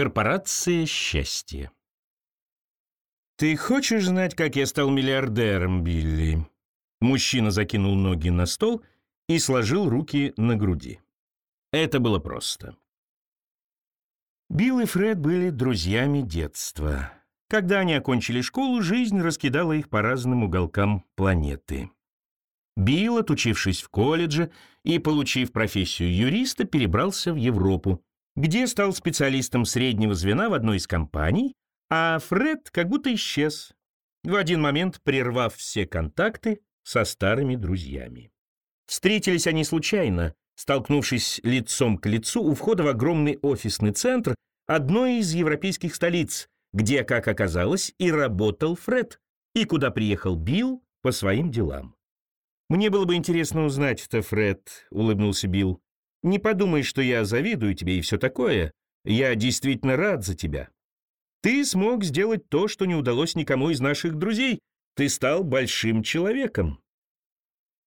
Корпорация счастья. «Ты хочешь знать, как я стал миллиардером, Билли?» Мужчина закинул ноги на стол и сложил руки на груди. Это было просто. Билл и Фред были друзьями детства. Когда они окончили школу, жизнь раскидала их по разным уголкам планеты. Билл, отучившись в колледже и получив профессию юриста, перебрался в Европу, где стал специалистом среднего звена в одной из компаний, а Фред как будто исчез, в один момент прервав все контакты со старыми друзьями. Встретились они случайно, столкнувшись лицом к лицу у входа в огромный офисный центр одной из европейских столиц, где, как оказалось, и работал Фред, и куда приехал Билл по своим делам. «Мне было бы интересно узнать это, Фред», — улыбнулся Билл. «Не подумай, что я завидую тебе и все такое. Я действительно рад за тебя. Ты смог сделать то, что не удалось никому из наших друзей. Ты стал большим человеком.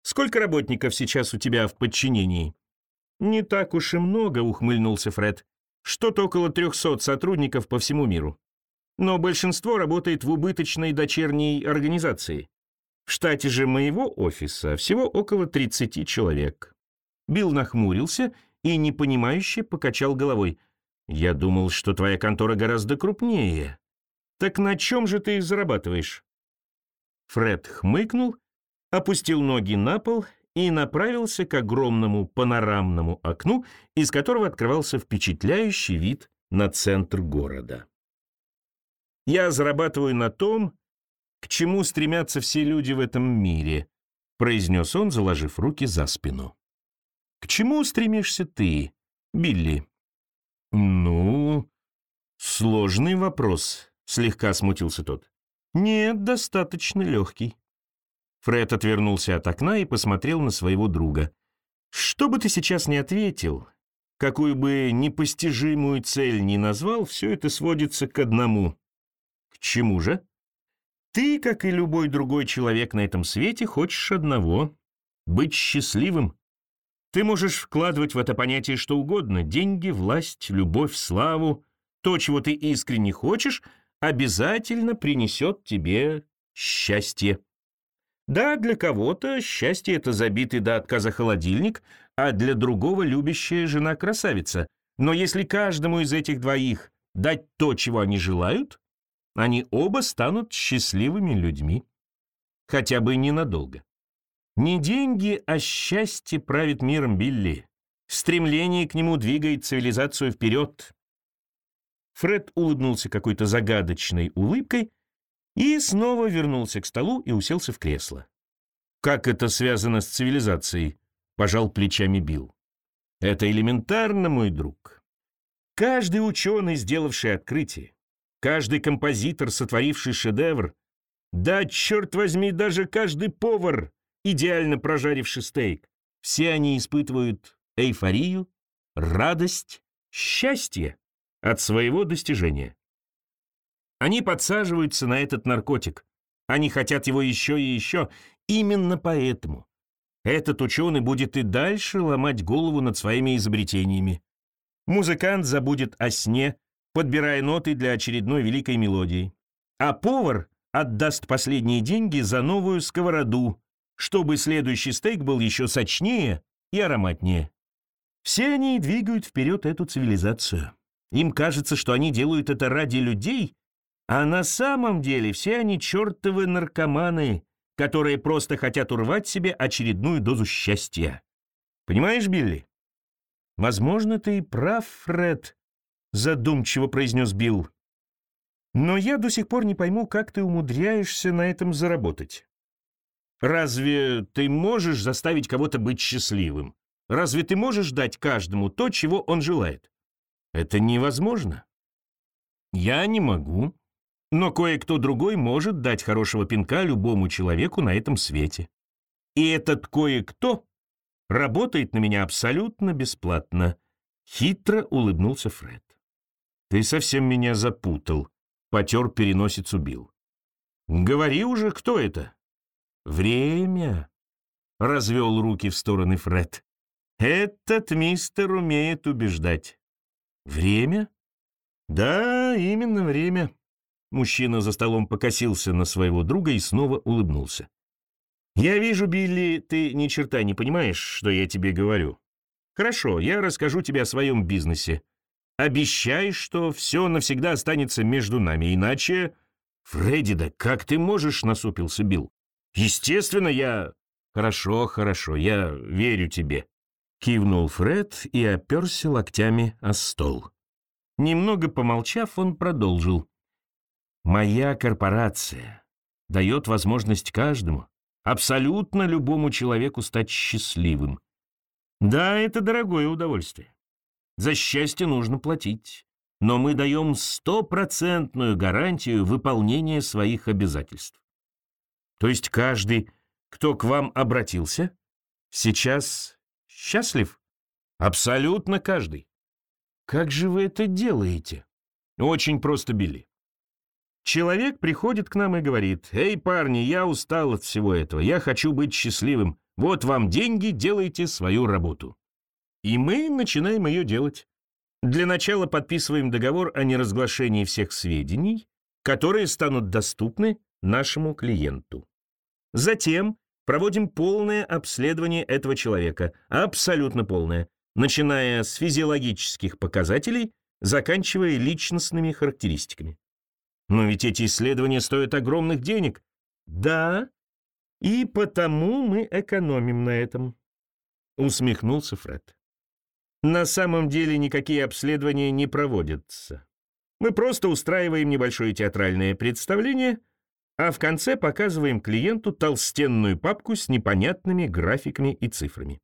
Сколько работников сейчас у тебя в подчинении?» «Не так уж и много», — ухмыльнулся Фред. «Что-то около трехсот сотрудников по всему миру. Но большинство работает в убыточной дочерней организации. В штате же моего офиса всего около 30 человек. Билл нахмурился и непонимающе покачал головой. «Я думал, что твоя контора гораздо крупнее. Так на чем же ты зарабатываешь?» Фред хмыкнул, опустил ноги на пол и направился к огромному панорамному окну, из которого открывался впечатляющий вид на центр города. «Я зарабатываю на том, к чему стремятся все люди в этом мире», — произнес он, заложив руки за спину. «К чему стремишься ты, Билли?» «Ну, сложный вопрос», — слегка смутился тот. «Нет, достаточно легкий». Фред отвернулся от окна и посмотрел на своего друга. «Что бы ты сейчас ни ответил, какую бы непостижимую цель ни назвал, все это сводится к одному. К чему же?» Ты, как и любой другой человек на этом свете, хочешь одного — быть счастливым. Ты можешь вкладывать в это понятие что угодно — деньги, власть, любовь, славу. То, чего ты искренне хочешь, обязательно принесет тебе счастье. Да, для кого-то счастье — это забитый до отказа холодильник, а для другого любящая жена-красавица. Но если каждому из этих двоих дать то, чего они желают, они оба станут счастливыми людьми. Хотя бы ненадолго. Не деньги, а счастье правит миром Билли. Стремление к нему двигает цивилизацию вперед. Фред улыбнулся какой-то загадочной улыбкой и снова вернулся к столу и уселся в кресло. «Как это связано с цивилизацией?» — пожал плечами Билл. «Это элементарно, мой друг. Каждый ученый, сделавший открытие, каждый композитор, сотворивший шедевр, да, черт возьми, даже каждый повар, идеально прожаривший стейк, все они испытывают эйфорию, радость, счастье от своего достижения. Они подсаживаются на этот наркотик. Они хотят его еще и еще. Именно поэтому этот ученый будет и дальше ломать голову над своими изобретениями. Музыкант забудет о сне, подбирая ноты для очередной великой мелодии. А повар отдаст последние деньги за новую сковороду, чтобы следующий стейк был еще сочнее и ароматнее. Все они двигают вперед эту цивилизацию. Им кажется, что они делают это ради людей, а на самом деле все они чертовы наркоманы, которые просто хотят урвать себе очередную дозу счастья. Понимаешь, Билли? Возможно, ты и прав, Фред, задумчиво произнес Билл. Но я до сих пор не пойму, как ты умудряешься на этом заработать. Разве ты можешь заставить кого-то быть счастливым? Разве ты можешь дать каждому то, чего он желает? Это невозможно. Я не могу, но кое-кто другой может дать хорошего пинка любому человеку на этом свете. И этот кое-кто работает на меня абсолютно бесплатно. Хитро улыбнулся Фред. «Ты совсем меня запутал», — потер переносицу Билл. «Говори уже, кто это?» «Время», — развел руки в стороны Фред. «Этот мистер умеет убеждать». «Время?» «Да, именно время». Мужчина за столом покосился на своего друга и снова улыбнулся. «Я вижу, Билли, ты ни черта не понимаешь, что я тебе говорю. Хорошо, я расскажу тебе о своем бизнесе. Обещай, что все навсегда останется между нами, иначе...» «Фредди, да как ты можешь?» — насупился Билл. «Естественно, я...» «Хорошо, хорошо, я верю тебе», — кивнул Фред и оперся локтями о стол. Немного помолчав, он продолжил. «Моя корпорация дает возможность каждому, абсолютно любому человеку стать счастливым. Да, это дорогое удовольствие. За счастье нужно платить. Но мы даем стопроцентную гарантию выполнения своих обязательств. То есть каждый, кто к вам обратился, сейчас счастлив? Абсолютно каждый. Как же вы это делаете? Очень просто, Билли. Человек приходит к нам и говорит, «Эй, парни, я устал от всего этого, я хочу быть счастливым. Вот вам деньги, делайте свою работу». И мы начинаем ее делать. Для начала подписываем договор о неразглашении всех сведений, которые станут доступны нашему клиенту. Затем проводим полное обследование этого человека, абсолютно полное, начиная с физиологических показателей, заканчивая личностными характеристиками. Но ведь эти исследования стоят огромных денег. Да, и потому мы экономим на этом. Усмехнулся Фред. На самом деле никакие обследования не проводятся. Мы просто устраиваем небольшое театральное представление, а в конце показываем клиенту толстенную папку с непонятными графиками и цифрами.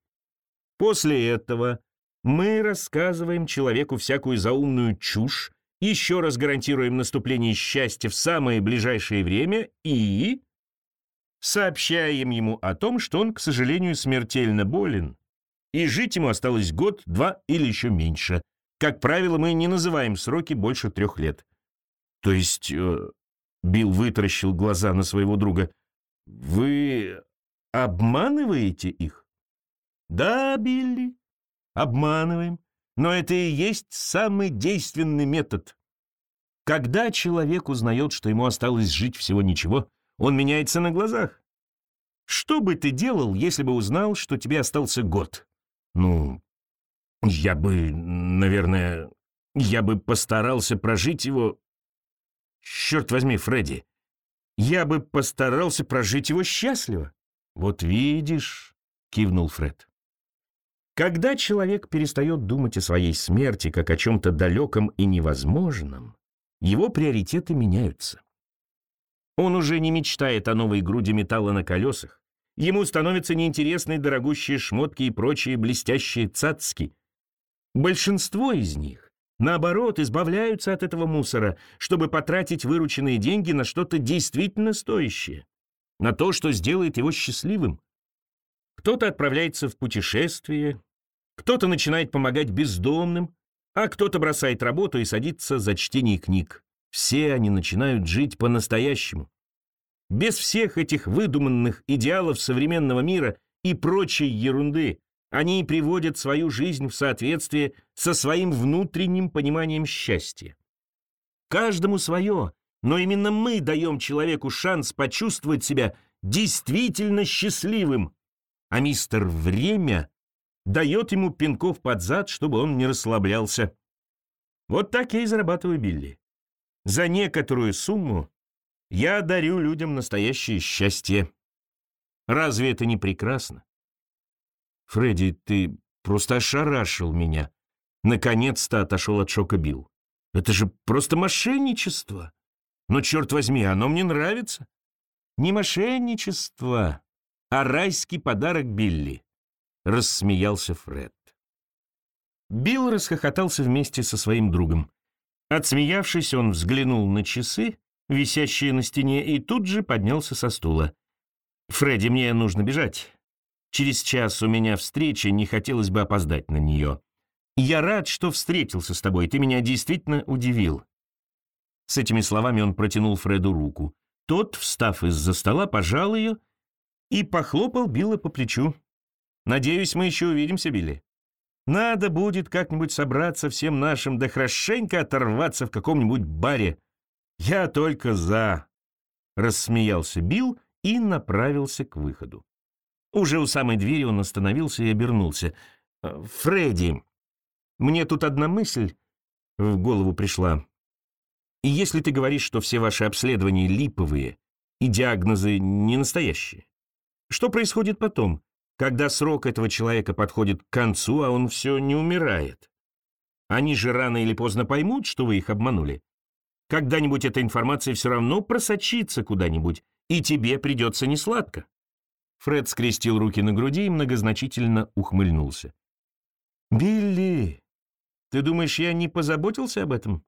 После этого мы рассказываем человеку всякую заумную чушь, еще раз гарантируем наступление счастья в самое ближайшее время и сообщаем ему о том, что он, к сожалению, смертельно болен, и жить ему осталось год, два или еще меньше. Как правило, мы не называем сроки больше трех лет. То есть... Э, Билл вытаращил глаза на своего друга. «Вы обманываете их?» «Да, Билли, обманываем. Но это и есть самый действенный метод. Когда человек узнает, что ему осталось жить всего ничего, он меняется на глазах. Что бы ты делал, если бы узнал, что тебе остался год? Ну, я бы, наверное, я бы постарался прожить его... Черт возьми, Фредди, я бы постарался прожить его счастливо. Вот видишь, кивнул Фред. Когда человек перестает думать о своей смерти как о чем-то далеком и невозможном, его приоритеты меняются. Он уже не мечтает о новой груди металла на колесах, ему становятся неинтересны дорогущие шмотки и прочие блестящие цацки. Большинство из них, наоборот, избавляются от этого мусора, чтобы потратить вырученные деньги на что-то действительно стоящее, на то, что сделает его счастливым. Кто-то отправляется в путешествие, кто-то начинает помогать бездомным, а кто-то бросает работу и садится за чтение книг. Все они начинают жить по-настоящему. Без всех этих выдуманных идеалов современного мира и прочей ерунды они приводят свою жизнь в соответствие со своим внутренним пониманием счастья. Каждому свое, но именно мы даем человеку шанс почувствовать себя действительно счастливым, а мистер Время дает ему пинков под зад, чтобы он не расслаблялся. Вот так я и зарабатываю Билли. За некоторую сумму я дарю людям настоящее счастье. Разве это не прекрасно? Фредди, ты просто ошарашил меня. Наконец-то отошел от шока Билл. Это же просто мошенничество. Но, черт возьми, оно мне нравится. Не мошенничество, а райский подарок Билли. — рассмеялся Фред. Билл расхохотался вместе со своим другом. Отсмеявшись, он взглянул на часы, висящие на стене, и тут же поднялся со стула. «Фредди, мне нужно бежать. Через час у меня встреча, не хотелось бы опоздать на нее. Я рад, что встретился с тобой, ты меня действительно удивил». С этими словами он протянул Фреду руку. Тот, встав из-за стола, пожал ее и похлопал Билла по плечу. Надеюсь, мы еще увидимся, Билли. Надо будет как-нибудь собраться всем нашим, да хорошенько оторваться в каком-нибудь баре. Я только за. Рассмеялся Билл и направился к выходу. Уже у самой двери он остановился и обернулся. «Э, «Фредди, мне тут одна мысль в голову пришла. И если ты говоришь, что все ваши обследования липовые и диагнозы не настоящие, что происходит потом? когда срок этого человека подходит к концу, а он все не умирает. Они же рано или поздно поймут, что вы их обманули. Когда-нибудь эта информация все равно просочится куда-нибудь, и тебе придется несладко. Фред скрестил руки на груди и многозначительно ухмыльнулся. «Билли, ты думаешь, я не позаботился об этом?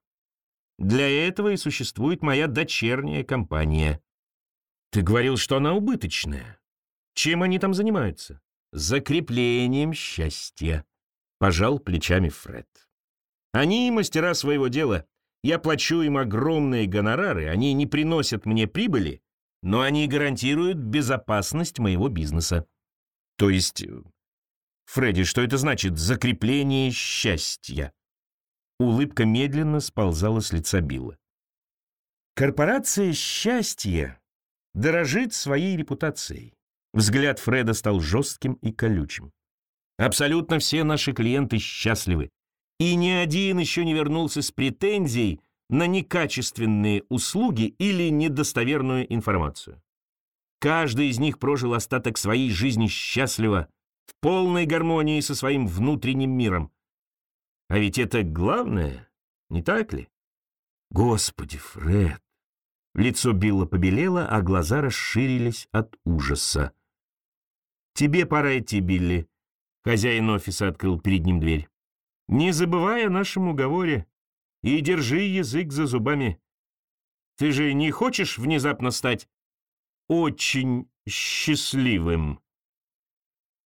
Для этого и существует моя дочерняя компания. Ты говорил, что она убыточная. Чем они там занимаются? Закреплением счастья. Пожал плечами Фред. Они мастера своего дела. Я плачу им огромные гонорары, они не приносят мне прибыли, но они гарантируют безопасность моего бизнеса. То есть, Фредди, что это значит «закрепление счастья»? Улыбка медленно сползала с лица Билла. Корпорация счастья дорожит своей репутацией. Взгляд Фреда стал жестким и колючим. Абсолютно все наши клиенты счастливы. И ни один еще не вернулся с претензией на некачественные услуги или недостоверную информацию. Каждый из них прожил остаток своей жизни счастливо, в полной гармонии со своим внутренним миром. А ведь это главное, не так ли? Господи, Фред! Лицо Билла побелело, а глаза расширились от ужаса. «Тебе пора идти, Билли». Хозяин офиса открыл перед ним дверь. «Не забывай о нашем уговоре и держи язык за зубами. Ты же не хочешь внезапно стать очень счастливым?»